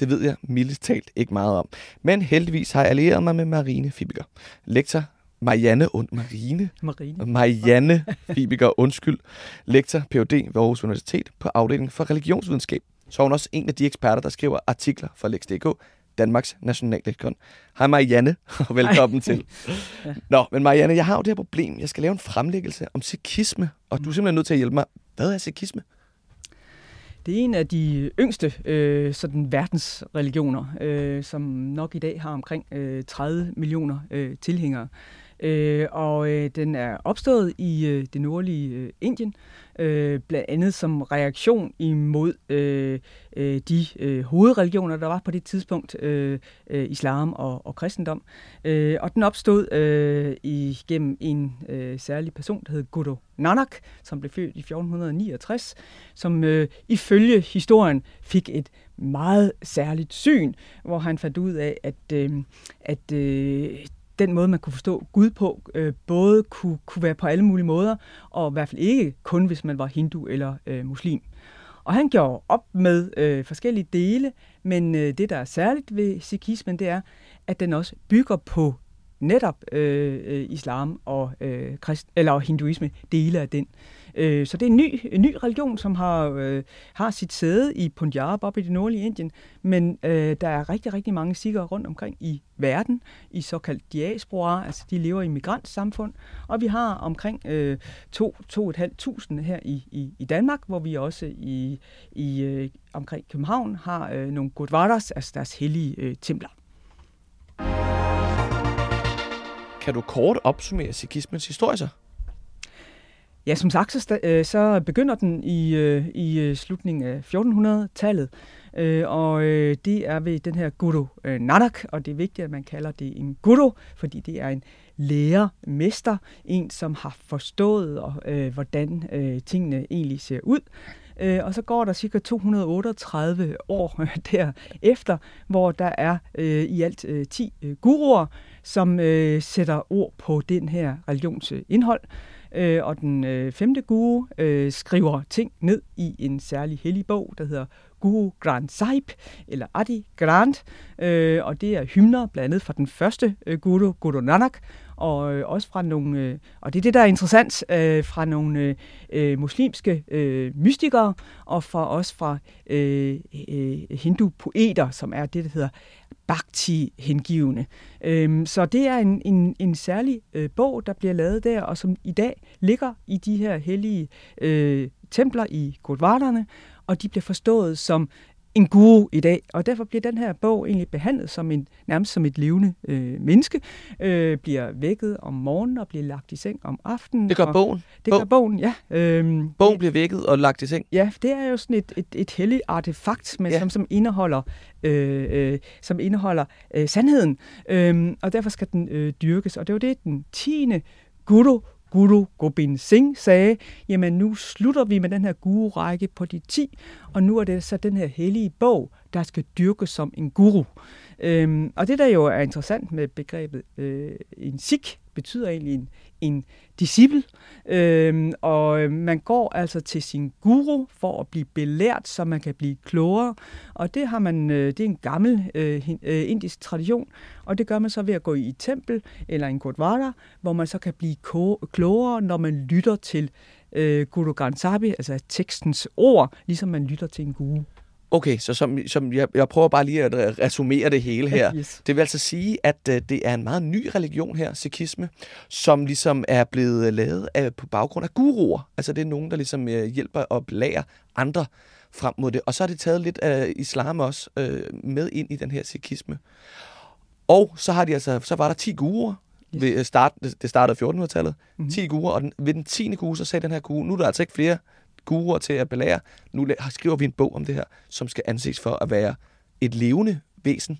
Det ved jeg mildest talt ikke meget om. Men heldigvis har jeg allieret mig med Marine Fibiger. Lektor Marianne und Marine. Marine. Marianne Fibiger, undskyld. Lektor Ph.D. ved Aarhus Universitet på afdelingen for religionsvidenskab. Så er hun også en af de eksperter, der skriver artikler for Lex.dk, Danmarks nationalleksikon. Hej Marianne, og velkommen til. ja. Nå, men Marianne, jeg har jo det her problem. Jeg skal lave en fremlæggelse om sekisme, og du er simpelthen nødt til at hjælpe mig. Hvad er sekisme? Det er en af de yngste øh, sådan verdensreligioner, øh, som nok i dag har omkring øh, 30 millioner øh, tilhængere. Øh, og øh, den er opstået i øh, det nordlige øh, Indien, øh, blandt andet som reaktion imod øh, øh, de øh, hovedreligioner, der var på det tidspunkt, øh, øh, islam og, og kristendom. Øh, og den opstod øh, igennem en øh, særlig person, der hed Guru Nanak, som blev født i 1469, som øh, ifølge historien fik et meget særligt syn, hvor han fandt ud af, at, øh, at øh, den måde, man kunne forstå Gud på, øh, både kunne, kunne være på alle mulige måder, og i hvert fald ikke kun, hvis man var hindu eller øh, muslim. Og han gjorde op med øh, forskellige dele, men øh, det, der er særligt ved sikhismen, det er, at den også bygger på netop øh, øh islam og øh, krist, eller hinduisme, dele af den. Øh, Øh, så det er en ny, en ny religion, som har, øh, har sit sæde i Punjab, op i det nordlige Indien, men øh, der er rigtig, rigtig mange sikre rundt omkring i verden, i såkaldt diaspora, altså de lever i migrantsamfund, og vi har omkring øh, 2-2.500 her i, i, i Danmark, hvor vi også i, i øh, omkring København har øh, nogle gurdwaras, altså deres hellige øh, templer. Kan du kort opsummere sikhismens historie så? Ja, som sagt, så, øh, så begynder den i, øh, i øh, slutningen af 1400-tallet, øh, og øh, det er ved den her Guru Nanak, og det er vigtigt, at man kalder det en guru, fordi det er en lærermester, en som har forstået, hvordan tingene egentlig ser ud. og så går der cirka 238 år derefter, hvor der er i alt 10 guruer, som sætter ord på den her religionsindhold. Øh, og den øh, femte guru øh, skriver ting ned i en særlig hellig bog, der hedder Guru Granth Sahib, eller Adi Granth, øh, og det er hymner blandt andet fra den første øh, guru, Guru Nanak, og øh, også fra nogle, øh, og det er det, der er interessant, øh, fra nogle øh, øh muslimske øh, mystikere, og fra også fra øh, øh, hindu-poeter, som er det, der hedder bhakti-hengivende. Øhm, så det er en, en, en særlig øh, bog, der bliver lavet der, og som i dag ligger i de her hellige øh, templer i Gurdwarerne, og de bliver forstået som en guru i dag, og derfor bliver den her bog egentlig behandlet som en, nærmest som et levende øh, menneske, øh, bliver vækket om morgenen og bliver lagt i seng om aftenen. Det gør bogen? Det gør bogen, ja. Øhm, bogen bliver vækket og lagt i seng? Ja, det er jo sådan et, et, et helligt artefakt, men ja. som, som indeholder, øh, øh, som indeholder øh, sandheden, øh, og derfor skal den øh, dyrkes, og det var det, den 10. guru Guru Gobind Singh sagde, jamen nu slutter vi med den her guru-række på de 10, og nu er det så den her hellige bog, der skal dyrkes som en guru. Øhm, og det, der jo er interessant med begrebet øh, en sik, betyder egentlig en, en disciple, øhm, og øh, man går altså til sin guru for at blive belært, så man kan blive klogere, og det har man, øh, det er en gammel øh, øh indisk tradition, og det gør man så ved at gå i et tempel eller en gurdwara, hvor man så kan blive klogere, når man lytter til øh, Guru Granth Sahib, altså tekstens ord, ligesom man lytter til en guru. Okay, så som, som jeg, jeg prøver bare lige at resumere det hele her. Yes. Det vil altså sige, at uh, det er en meget ny religion her, sikhisme, som ligesom er blevet lavet af, på baggrund af guruer. Altså det er nogen, der ligesom uh, hjælper og lærer andre frem mod det. Og så har det taget lidt af islam også uh, med ind i den her sikhisme. Og så har de altså, så var der 10 guruer, yes. ved start, det startede 1400-tallet. Mm-hmm. 10 guruer, og den, ved den 10. guru, så sagde den her guru, nu er der altså ikke flere guruer til at belære. Nu skriver vi en bog om det her, som skal anses for at være et levende væsen.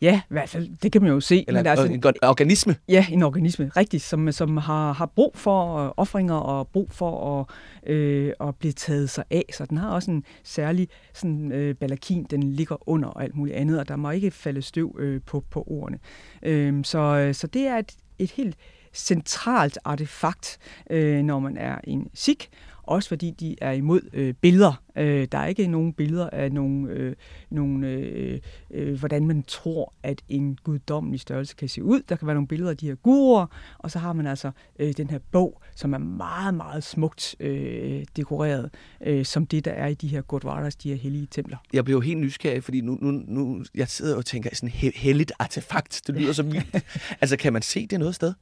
Ja, i hvert fald, det kan man jo se. Eller men altså, en godt organisme? Ja, en organisme, rigtigt, som, som har, har brug for uh, offringer og brug for at, øh, at blive taget sig af. Så den har også en særlig sådan, øh, balakin, den ligger under og alt muligt andet, og der må ikke falde støv øh, på, på ordene. Øh, så, så det er et, et helt centralt artefakt, øh, når man er en sik, også fordi de er imod øh, billeder. Øh, der er ikke nogen billeder af nogen, øh, nogen øh, øh, hvordan man tror, at en guddommelig størrelse kan se ud. Der kan være nogle billeder af de her guruer, og så har man altså øh, den her bog, som er meget, meget smukt øh, dekoreret, øh, som det, der er i de her Gurdwaras, de her hellige templer. Jeg bliver jo helt nysgerrig, fordi nu, nu, nu jeg sidder og tænker, sådan et helligt artefakt, det lyder så vildt. altså, kan man se det noget sted?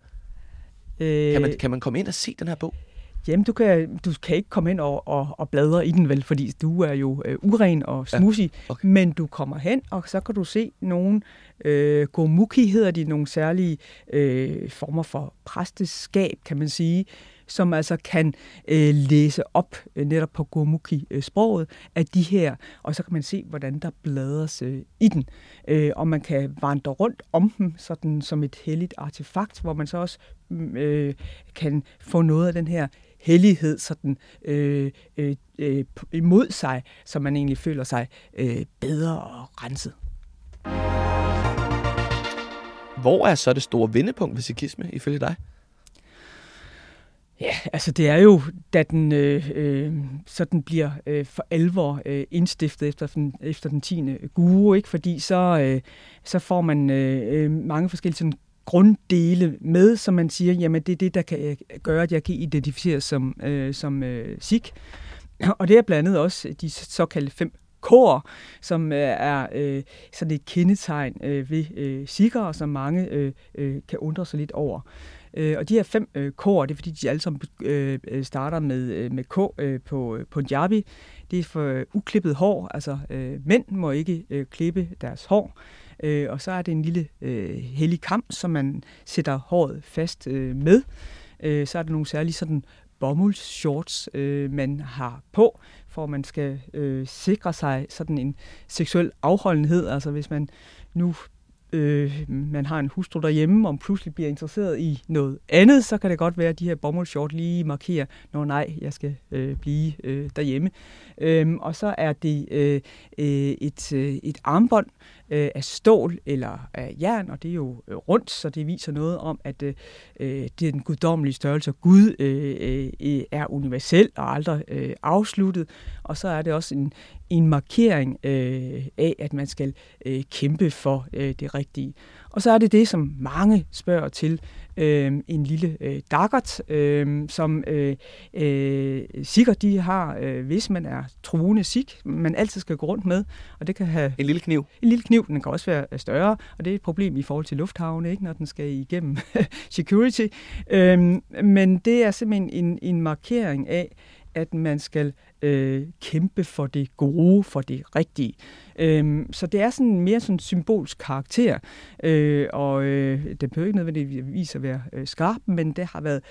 Øh, kan, man, kan man komme ind og se den her bog? Jamen, du kan, du kan ikke komme ind og, og, og bladre i den vel, fordi du er jo øh, uren og smudsig, ja, okay. men du kommer hen, og så kan du se nogle øh, gomuki, hedder de, nogle særlige øh, former for præsteskab, kan man sige, som altså kan øh, læse op øh, netop på Gomuki-sproget af de her, og så kan man se, hvordan der bladres øh, i den. Øh, og man kan vandre rundt om dem sådan som et helligt artefakt, hvor man så også mm, øh, kan få noget af den her hellighed sådan, øh, øh, øh, imod sig, så man egentlig føler sig øh, bedre og renset. Hvor er så det store vendepunkt ved sikisme, ifølge dig? Ja, altså det er jo, da den øh, øh, så den bliver øh, for alvor øh, indstiftet efter den, efter den 10. guru, ikke? fordi så, øh, så får man øh, øh, mange forskellige sådan, grunddele med, som man siger, jamen det er det, der kan øh, gøre, at jeg kan identificere som, øh, som øh, sik. Og det er blandt andet også de såkaldte fem kor, som øh, er øh, sådan et kendetegn øh, ved øh, Sikher, som mange øh, øh, kan undre sig lidt over. Øh, og de her fem øh, kor, det er fordi, de alle sammen øh, øh, starter med, øh, med K øh, på Punjabi. Det er for uklippet hår, altså øh, mænd må ikke øh, klippe deres hår. Øh, og så er det en lille øh, hellig kamp, som man sætter håret fast øh, med. Øh, så er der nogle særlige sådan bomuldsshorts, øh, man har på, for at man skal øh, sikre sig sådan en seksuel afholdenhed. Altså hvis man nu øh, man har en hustru derhjemme, og pludselig bliver interesseret i noget andet, så kan det godt være, at de her bomuldsshort lige markerer, når nej, jeg skal øh, blive øh, derhjemme. Øhm, og så er det øh, øh et, øh, et armbånd øh, af stål eller af jern, og det er jo øh, rundt, så det viser noget om, at øh, øh det er den guddommelige størrelse, og Gud øh, øh, øh, er universel og aldrig øh, afsluttet. Og så er det også en, en markering øh, af, at man skal øh, kæmpe for øh, det rigtige. Og så er det det, som mange spørger til, øh, en lille øh, daggert, øh, som øh, øh, sikkert de har, øh, hvis man er truende sik, man altid skal gå rundt med, og det kan have... En lille kniv? En lille kniv, den kan også være større, og det er et problem i forhold til lufthavne, ikke, når den skal igennem security. Øh, men det er simpelthen en, en markering af, at man skal øh, kæmpe for det gode, for det rigtige. Øhm, så det er sådan mere sådan symbolsk karakter, øh, og øh, det behøver ikke nødvendigvis at være øh, skarp, men det har været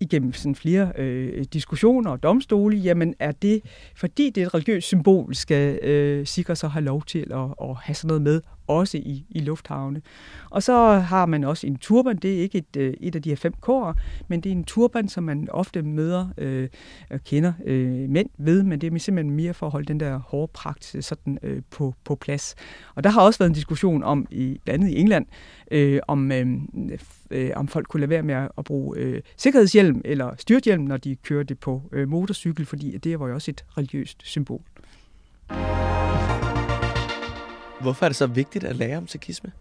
igennem sådan flere øh, diskussioner og domstole, jamen er det, fordi det er et religiøst symbol, skal øh, sikre så have lov til at, at have sådan noget med, også i, i lufthavne. Og så har man også en turban, det er ikke et, øh, et af de her fem kår, men det er en turban, som man ofte møder øh, og kender øh, mænd ved, men det er simpelthen mere for at holde den der hårde pragt sådan, øh, på, på plads. Og der har også været en diskussion om, i, blandt andet i England, øh, om, øh, øh, om folk kunne lade være med at bruge øh, sikkerhedshjelm eller styrthjelm, når de kørte på øh, motorcykel, fordi det var jo også et religiøst symbol. Hvorfor er det så vigtigt at lære om sikhisme?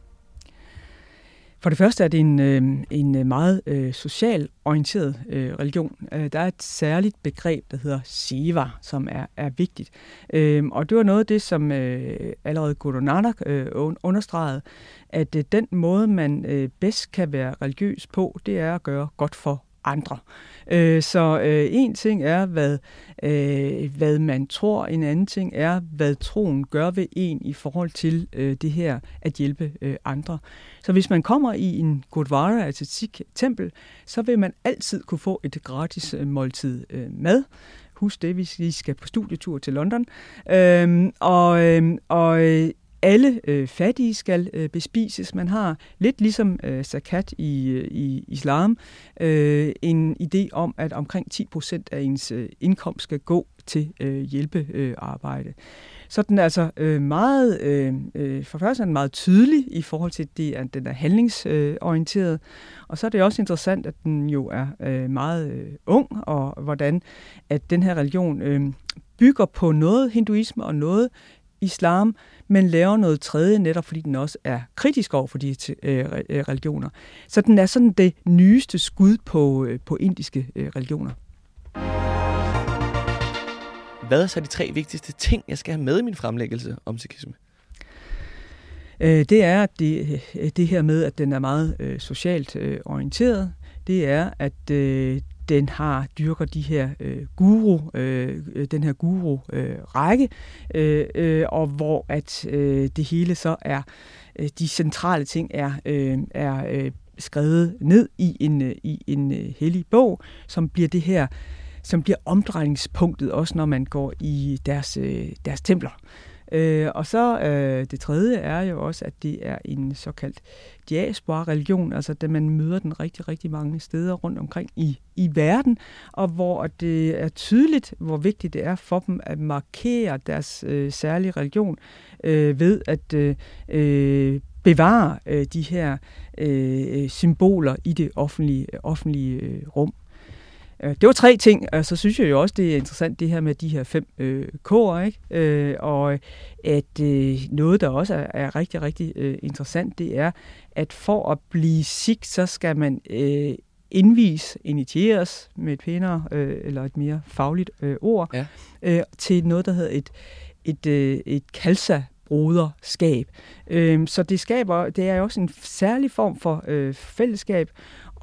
For det første er det en, øh, en øh, meget øh, social orienteret øh, religion. Øh, der er et særligt begreb, der hedder Siva, som er, er vigtigt. Øh, og det var noget af det, som øh, allerede Guru Nanak øh, understregede, at øh, den måde, man øh, bedst kan være religiøs på, det er at gøre godt for andre. Øh, så øh, en ting er, hvad, øh, hvad man tror, en anden ting er, hvad troen gør ved en i forhold til øh, det her at hjælpe øh, andre. Så hvis man kommer i en Gurdwara, altså Sikh tempel, så vil man altid kunne få et gratis øh, måltid øh, mad. Husk det, hvis I skal på studietur til London. Øhm, øhm, øh, og, og alle øh, fattige skal øh, bespises. Man har lidt ligesom øh, zakat i, øh, i islam øh, en idé om, at omkring 10 procent af ens øh, indkomst skal gå til øh, hjælpearbejde. Øh, så den er altså øh, meget, øh, øh for først er den meget tydelig i forhold til, det, at den er handlingsorienteret, og så er det også interessant, at den jo er øh, meget øh, ung, og hvordan at den her religion øh, bygger på noget hinduisme og noget islam, men laver noget tredje, netop fordi den også er kritisk over for de øh, religioner. Så den er sådan det nyeste skud på, øh, på indiske øh, religioner. Hvad er så de tre vigtigste ting, jeg skal have med i min fremlæggelse om sikhisme? Øh, det er det, det her med, at den er meget øh, socialt øh, orienteret. Det er, at øh, den har dyrker de her øh, guru, øh, øh den her guru-række, øh, øh, øh, og hvor at øh, det hele så er, øh, de centrale ting er, øh, er øh, skrevet ned i en, øh, i en øh, hellig bog, som bliver det her som bliver omdrejningspunktet også, når man går i deres, øh, deres templer. Øh, og så øh, det tredje er jo også, at det er en såkaldt diaspora-religion, altså at man møder den rigtig, rigtig mange steder rundt omkring i, i verden, og hvor det er tydeligt, hvor vigtigt det er for dem at markere deres øh, særlige religion øh, ved at øh, øh bevare øh, de her øh, symboler i det offentlige, offentlige øh, rum. Øh, det var tre ting, og så synes jeg jo også, det er interessant det her med de her fem øh, K'er, ikke? Øh, og at øh, noget, der også er, er rigtig, rigtig øh, interessant, det er, at for at blive sik, så skal man øh, indvis, initieres med et pænere øh, eller et mere fagligt øh, ord, ja. øh, til noget, der hedder et, et, øh, et kalsa broderskab. Øh, så det skaber, det er også en særlig form for øh, fællesskab,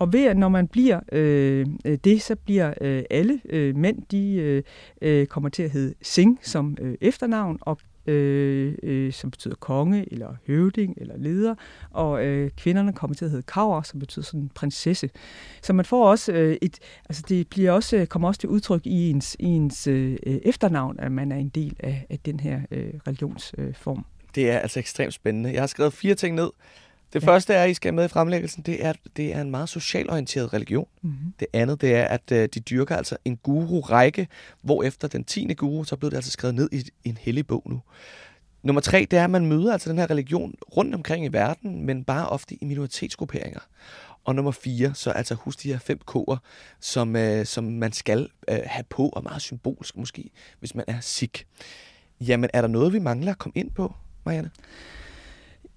og ved at når man bliver øh, øh, det, så bliver øh, alle øh, mænd, de øh, øh kommer til at hedde Singh som øh, efternavn, og øh, øh, som betyder konge, eller høvding, eller leder, og øh, kvinderne kommer til at hedde kaver, som betyder sådan prinsesse. Så man får også øh, et, altså det bliver også, kommer også til udtryk i ens, i ens øh, efternavn, at man er en del af, af den her øh, religionsform. Øh, det er altså ekstremt spændende. Jeg har skrevet fire ting ned. Det ja. første er, I skal med i fremlæggelsen, det er, det er en meget socialorienteret religion. Mm-hmm. Det andet, det er, at uh, de dyrker altså en guru-række, hvor efter den tiende guru, så blev det altså skrevet ned i, en hellig bog nu. Nummer tre, det er, at man møder altså den her religion rundt omkring i verden, men bare ofte i minoritetsgrupperinger. Og nummer fire, så altså husk de her fem k'er, som, uh, som man skal uh, have på, og meget symbolsk måske, hvis man er sik. Jamen, er der noget, vi mangler at komme ind på, Marianne?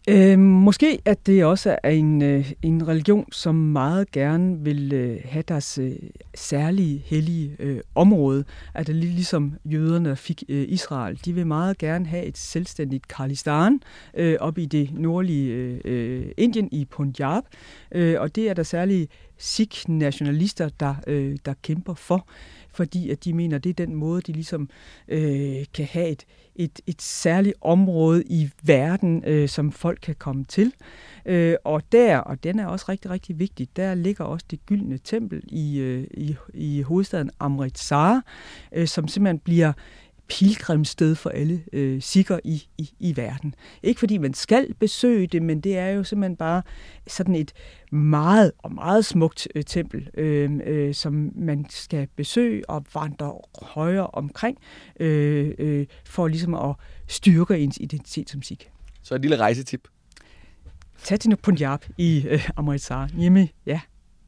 Øh, måske at det også er en, øh, en religion, som meget gerne vil øh, have deres øh, særlige hellige øh, område. At det ligesom jøderne fik øh, Israel. De vil meget gerne have et selvstændigt Khalistan øh, op i det nordlige øh, øh Indien i Punjab. Øh, og det er der særlige Sikh-nationalister, der, øh, der kæmper for fordi at de mener, at det er den måde, de ligesom øh, kan have et, et, et særligt område i verden, øh, som folk kan komme til. Øh, og der, og den er også rigtig, rigtig vigtig, der ligger også det gyldne tempel i, øh, i, i hovedstaden Amritsar, øh, som simpelthen bliver pilgrimsted for alle øh, sikker i, i, i verden. Ikke fordi man skal besøge det, men det er jo simpelthen bare sådan et meget og meget smukt øh, tempel, øh, øh, som man skal besøge og vandre højere omkring, øh, øh, for ligesom at styrke ens identitet som sikh. Så et lille rejsetip. Tag til Punjab i øh, Amritsar. Hjemme, ja.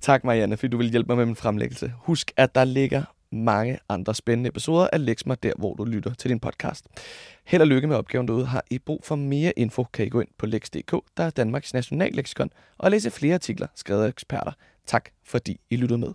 Tak, Marianne, fordi du vil hjælpe mig med min fremlæggelse. Husk, at der ligger mange andre spændende episoder af Lexma, der hvor du lytter til din podcast. Held og lykke med opgaven derude. Har I brug for mere info, kan I gå ind på lex.dk, der er Danmarks nationalleksikon, og læse flere artikler skrevet af eksperter. Tak fordi I lyttede med.